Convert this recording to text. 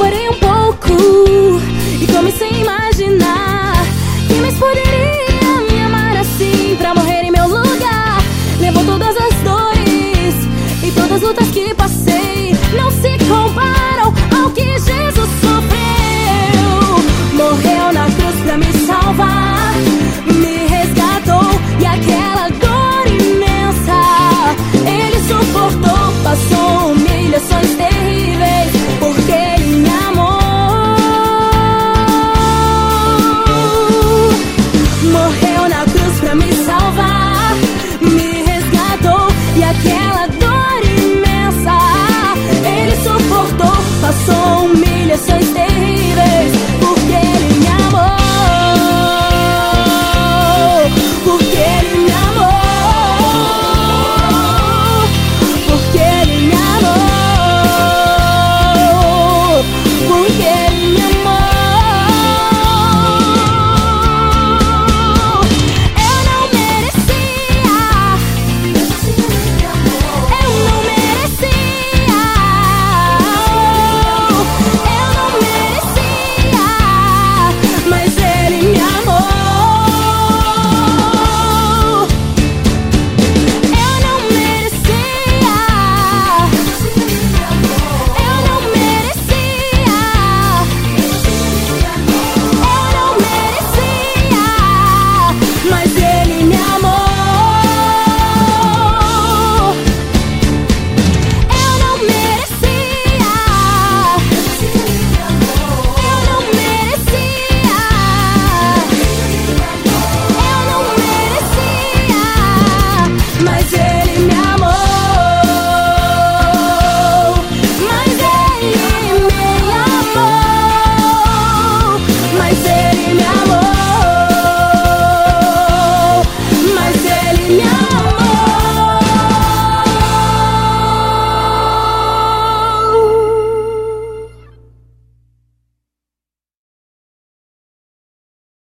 porém um pouco.